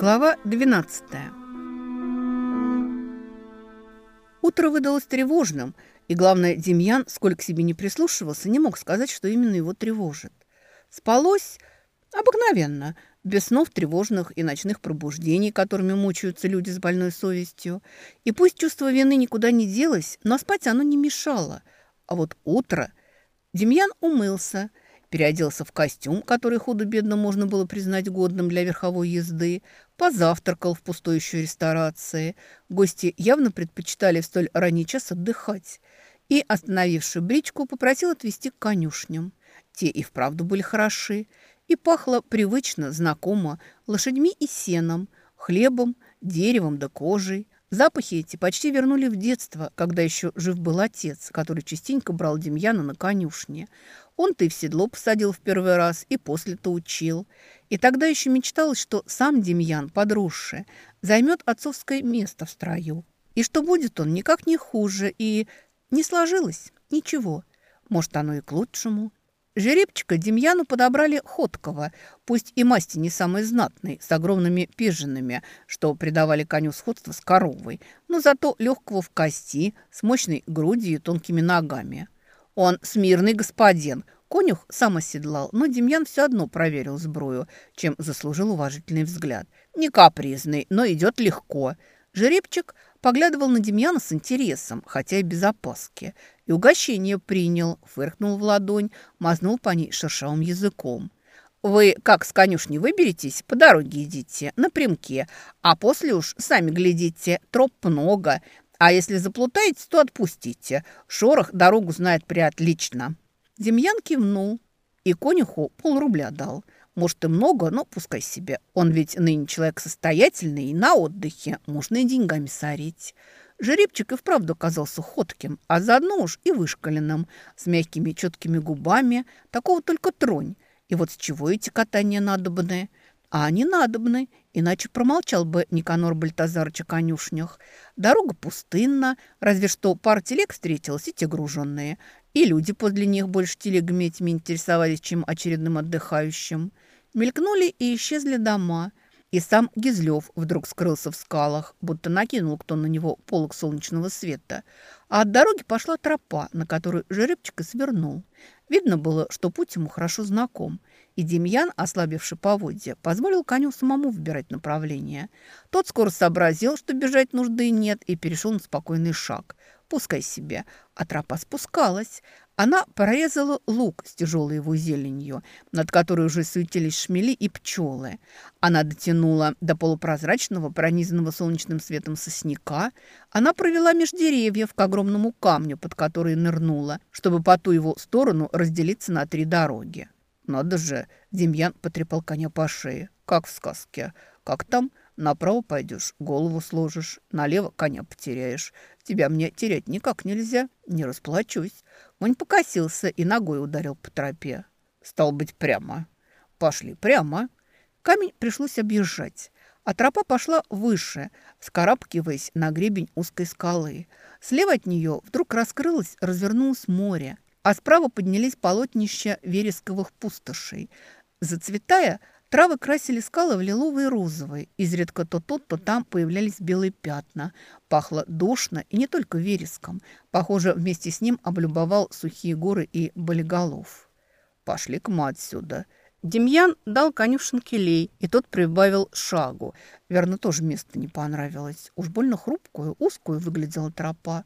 Глава 12 Утро выдалось тревожным, и, главное, Демьян, сколько себе не прислушивался, не мог сказать, что именно его тревожит. Спалось обыкновенно, без снов тревожных и ночных пробуждений, которыми мучаются люди с больной совестью. И пусть чувство вины никуда не делось, но спать оно не мешало. А вот утро... Демьян умылся, переоделся в костюм, который худо-бедно можно было признать годным для верховой езды, позавтракал в пустующей ресторации. Гости явно предпочитали в столь ранний час отдыхать. И, остановивши бричку, попросил отвезти к конюшням. Те и вправду были хороши. И пахло привычно, знакомо, лошадьми и сеном, хлебом, деревом да кожей. Запахи эти почти вернули в детство, когда еще жив был отец, который частенько брал Демьяна на конюшне. Он-то и в седло посадил в первый раз, и после-то учил. И тогда еще мечталось, что сам Демьян, подросший, займет отцовское место в строю. И что будет он никак не хуже, и не сложилось ничего. Может, оно и к лучшему. Жеребчика Демьяну подобрали ходкого, пусть и масти не самой знатной, с огромными пижинами, что придавали коню сходство с коровой, но зато легкого в кости, с мощной грудью и тонкими ногами – он смирный господин. Конюх сам оседлал, но Демьян все одно проверил сбрую, чем заслужил уважительный взгляд. Не капризный, но идет легко. Жеребчик поглядывал на Демьяна с интересом, хотя и без опаски. И угощение принял, фыркнул в ладонь, мазнул по ней шершавым языком. «Вы как с конюшни выберетесь, по дороге идите, напрямке, а после уж сами глядите, троп много, а если заплутаете, то отпустите. Шорох дорогу знает приотлично». Демьян кивнул и конюху полрубля дал. Может, и много, но пускай себе. Он ведь ныне человек состоятельный и на отдыхе. Можно и деньгами сорить. Жеребчик и вправду оказался ходким, а заодно уж и вышкаленным, с мягкими четкими губами. Такого только тронь. И вот с чего эти катания надобны? А они надобны, иначе промолчал бы Никанор Бальтазарыч о конюшнях. Дорога пустынна, разве что пара телег встретилась и те груженные. И люди подле них больше телегами этими интересовались, чем очередным отдыхающим. Мелькнули и исчезли дома. И сам Гизлев вдруг скрылся в скалах, будто накинул кто на него полок солнечного света. А от дороги пошла тропа, на которую жеребчик и свернул. Видно было, что путь ему хорошо знаком – и Демьян, ослабивший поводья, позволил коню самому выбирать направление. Тот скоро сообразил, что бежать нужды нет, и перешел на спокойный шаг. Пускай себе. А тропа спускалась. Она прорезала луг с тяжелой его зеленью, над которой уже суетились шмели и пчелы. Она дотянула до полупрозрачного, пронизанного солнечным светом сосняка. Она провела меж деревьев к огромному камню, под который нырнула, чтобы по ту его сторону разделиться на три дороги. «Надо же!» – Демьян потрепал коня по шее. «Как в сказке. Как там? Направо пойдешь, голову сложишь, налево коня потеряешь. Тебя мне терять никак нельзя, не расплачусь». Конь покосился и ногой ударил по тропе. «Стал быть, прямо». «Пошли прямо». Камень пришлось объезжать, а тропа пошла выше, скарабкиваясь на гребень узкой скалы. Слева от нее вдруг раскрылось, развернулось море – а справа поднялись полотнища вересковых пустошей. Зацветая, травы красили скалы в лиловый и розовый. Изредка то тут, то там появлялись белые пятна. Пахло душно и не только вереском. Похоже, вместе с ним облюбовал сухие горы и болиголов. «Пошли-ка мы отсюда», Демьян дал конюшен келей, и тот прибавил шагу. Верно, тоже место не понравилось. Уж больно хрупкую, узкую выглядела тропа.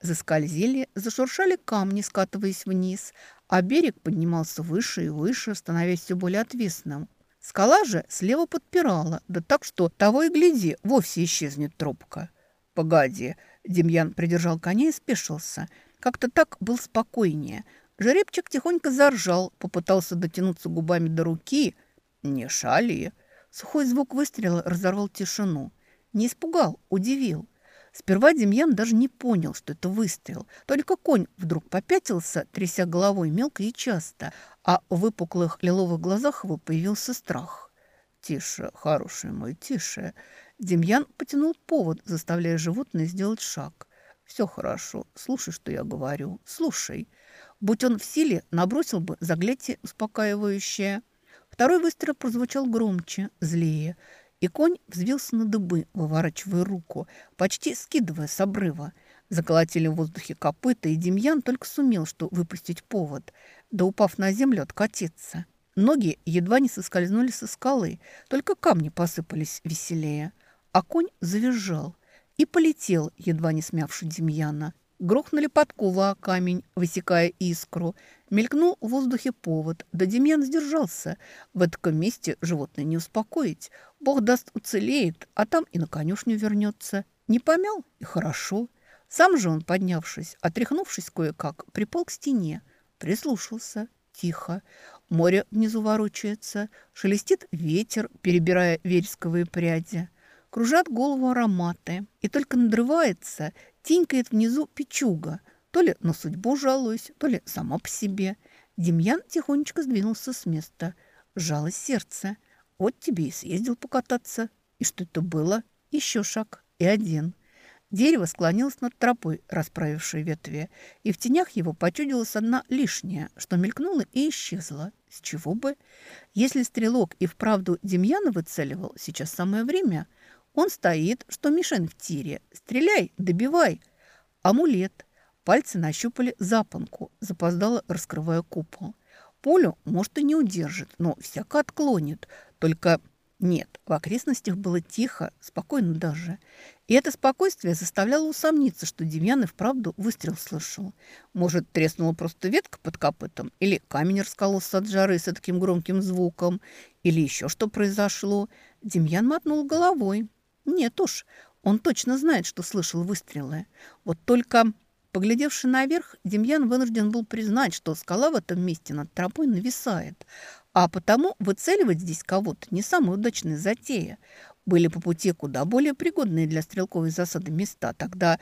Заскользили, зашуршали камни, скатываясь вниз, а берег поднимался выше и выше, становясь все более отвесным. Скала же слева подпирала, да так, что того и гляди, вовсе исчезнет тропка. «Погоди!» – Демьян придержал коня и спешился. Как-то так был спокойнее. Жеребчик тихонько заржал, попытался дотянуться губами до руки. «Не шали!» Сухой звук выстрела разорвал тишину. Не испугал, удивил. Сперва Демьян даже не понял, что это выстрел. Только конь вдруг попятился, тряся головой мелко и часто, а в выпуклых лиловых глазах его появился страх. «Тише, хороший мой, тише!» Демьян потянул повод, заставляя животное сделать шаг. «Все хорошо. Слушай, что я говорю. Слушай». Будь он в силе, набросил бы заглядие успокаивающее. Второй выстрел прозвучал громче, злее. и конь взвился на дыбы, выворачивая руку, почти скидывая с обрыва. Заколотили в воздухе копыта, и Демьян только сумел что выпустить повод, да упав на землю, откатиться. Ноги едва не соскользнули со скалы, только камни посыпались веселее. А конь завизжал и полетел, едва не смявший Демьяна. Грохнули подковы о камень, высекая искру. Мелькнул в воздухе повод, да Демьян сдержался. В этом месте животное не успокоить. Бог даст уцелеет, а там и на конюшню вернется. Не помял и хорошо. Сам же он, поднявшись, отряхнувшись кое-как, припал к стене, прислушался. Тихо. Море внизу ворочается, шелестит ветер, перебирая вересковые пряди. Кружат голову ароматы, и только надрывается Тинькает внизу печуга. То ли на судьбу жалуюсь, то ли сама по себе. Демьян тихонечко сдвинулся с места. Жалось сердце. Вот тебе и съездил покататься. И что это было? Еще шаг. И один. Дерево склонилось над тропой, расправившей ветви, и в тенях его почудилась одна лишняя, что мелькнула и исчезла. С чего бы? Если стрелок и вправду Демьяна выцеливал, сейчас самое время – он стоит, что мишень в тире. Стреляй, добивай. Амулет. Пальцы нащупали запонку, запоздало раскрывая купол. Полю, может, и не удержит, но всяко отклонит. Только нет, в окрестностях было тихо, спокойно даже. И это спокойствие заставляло усомниться, что Демьян и вправду выстрел слышал. Может, треснула просто ветка под копытом, или камень раскололся от жары с таким громким звуком, или еще что произошло. Демьян мотнул головой. Нет уж, он точно знает, что слышал выстрелы. Вот только, поглядевши наверх, Демьян вынужден был признать, что скала в этом месте над тропой нависает. А потому выцеливать здесь кого-то не самая удачная затея. Были по пути куда более пригодные для стрелковой засады места. Тогда...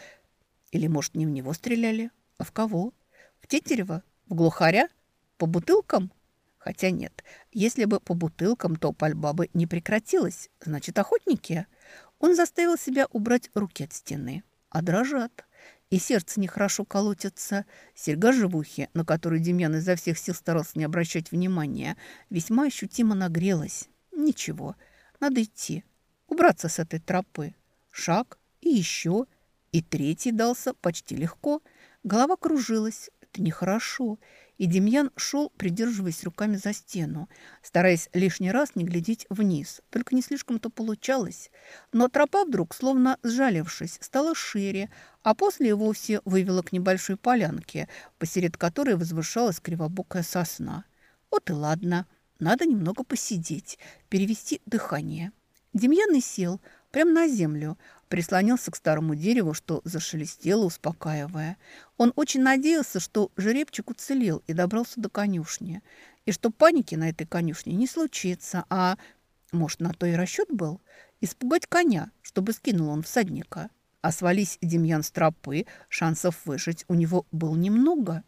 Или, может, не в него стреляли? А в кого? В Тетерева? В глухаря? По бутылкам? Хотя нет, если бы по бутылкам, то пальба бы не прекратилась. Значит, охотники... Он заставил себя убрать руки от стены, а дрожат. И сердце нехорошо колотится. Серьга живухи, на которую Демьян изо всех сил старался не обращать внимания, весьма ощутимо нагрелась. Ничего, надо идти, убраться с этой тропы. Шаг и еще, и третий дался почти легко. Голова кружилась. Это нехорошо и Демьян шел, придерживаясь руками за стену, стараясь лишний раз не глядеть вниз. Только не слишком-то получалось. Но тропа вдруг, словно сжалившись, стала шире, а после и вовсе вывела к небольшой полянке, посеред которой возвышалась кривобокая сосна. Вот и ладно, надо немного посидеть, перевести дыхание. Демьян и сел прямо на землю, прислонился к старому дереву, что зашелестело, успокаивая. Он очень надеялся, что жеребчик уцелел и добрался до конюшни, и что паники на этой конюшне не случится, а, может, на то и расчет был, испугать коня, чтобы скинул он всадника. А свались Демьян с тропы, шансов выжить у него было немного.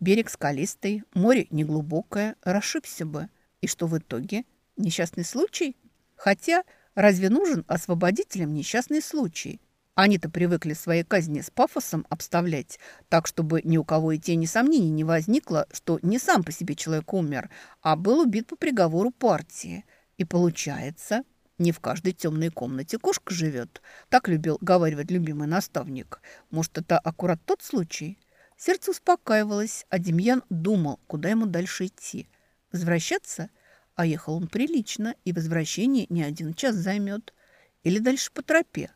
Берег скалистый, море неглубокое, расшибся бы. И что в итоге? Несчастный случай? Хотя Разве нужен освободителям несчастный случай? Они-то привыкли свои казни с пафосом обставлять, так, чтобы ни у кого и тени сомнений не возникло, что не сам по себе человек умер, а был убит по приговору партии. И получается, не в каждой темной комнате кошка живет. Так любил говаривать любимый наставник. Может, это аккурат тот случай? Сердце успокаивалось, а Демьян думал, куда ему дальше идти. Возвращаться – а ехал он прилично, и возвращение не один час займет. Или дальше по тропе.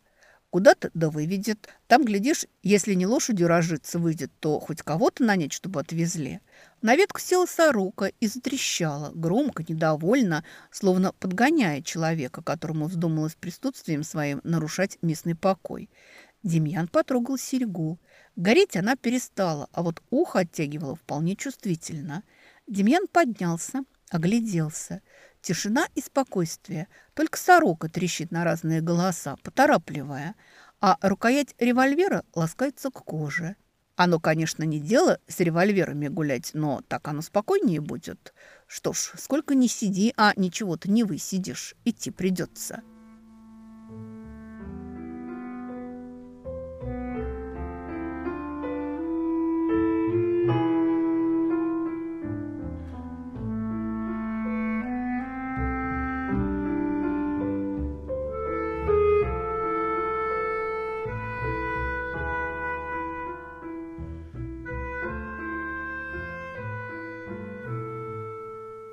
Куда-то да выведет. Там, глядишь, если не лошадью разжиться выйдет, то хоть кого-то нанять, чтобы отвезли. На ветку села сорока и затрещала, громко, недовольно, словно подгоняя человека, которому вздумалось присутствием своим нарушать местный покой. Демьян потрогал серьгу. Гореть она перестала, а вот ухо оттягивало вполне чувствительно. Демьян поднялся, Огляделся. Тишина и спокойствие. Только сорока трещит на разные голоса, поторапливая. А рукоять револьвера ласкается к коже. Оно, конечно, не дело с револьверами гулять, но так оно спокойнее будет. Что ж, сколько ни сиди, а ничего-то не высидишь. Идти придется.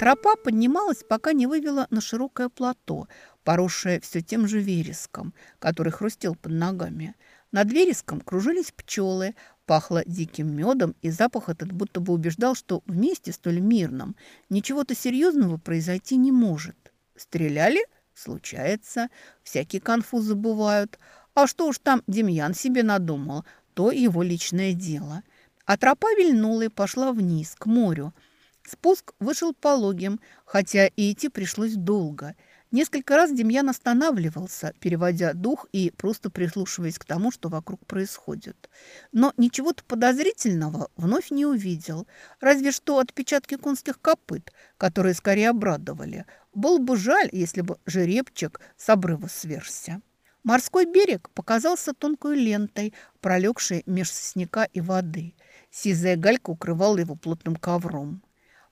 Тропа поднималась, пока не вывела на широкое плато, поросшее все тем же вереском, который хрустел под ногами. Над вереском кружились пчелы, пахло диким медом, и запах этот будто бы убеждал, что вместе столь мирном ничего-то серьезного произойти не может. Стреляли? Случается. Всякие конфузы бывают. А что уж там Демьян себе надумал, то его личное дело. А тропа вильнула и пошла вниз, к морю. Спуск вышел пологим, хотя и идти пришлось долго – Несколько раз Демьян останавливался, переводя дух и просто прислушиваясь к тому, что вокруг происходит. Но ничего-то подозрительного вновь не увидел, разве что отпечатки конских копыт, которые скорее обрадовали. Был бы жаль, если бы жеребчик с обрыва сверся. Морской берег показался тонкой лентой, пролегшей меж сосняка и воды. Сизая галька укрывала его плотным ковром.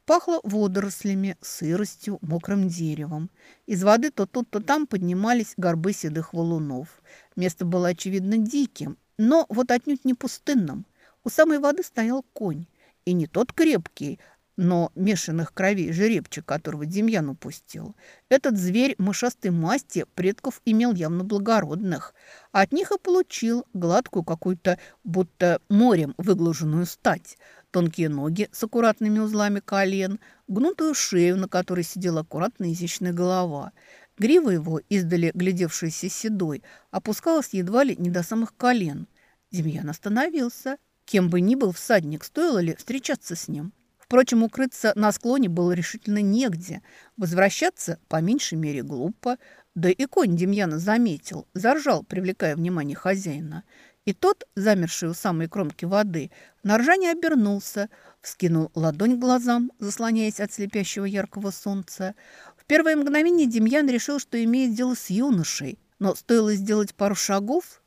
Пахло водорослями, сыростью, мокрым деревом. Из воды то тут, то там поднимались горбы седых валунов. Место было, очевидно, диким, но вот отнюдь не пустынным. У самой воды стоял конь. И не тот крепкий, но мешанных кровей жеребчик, которого Демьян упустил. Этот зверь мышастой масти предков имел явно благородных. А от них и получил гладкую какую-то, будто морем выглаженную стать – тонкие ноги с аккуратными узлами колен, гнутую шею, на которой сидела аккуратная изящная голова. Грива его, издали глядевшаяся седой, опускалась едва ли не до самых колен. Демьян остановился. Кем бы ни был всадник, стоило ли встречаться с ним? Впрочем, укрыться на склоне было решительно негде. Возвращаться, по меньшей мере, глупо. Да и конь Демьяна заметил, заржал, привлекая внимание хозяина. И тот, замерший у самой кромки воды, на ржание обернулся, вскинул ладонь к глазам, заслоняясь от слепящего яркого солнца. В первое мгновение Демьян решил, что имеет дело с юношей, но стоило сделать пару шагов.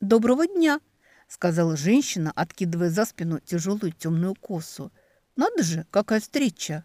«Доброго дня!» — сказала женщина, откидывая за спину тяжелую темную косу. «Надо же, какая встреча!»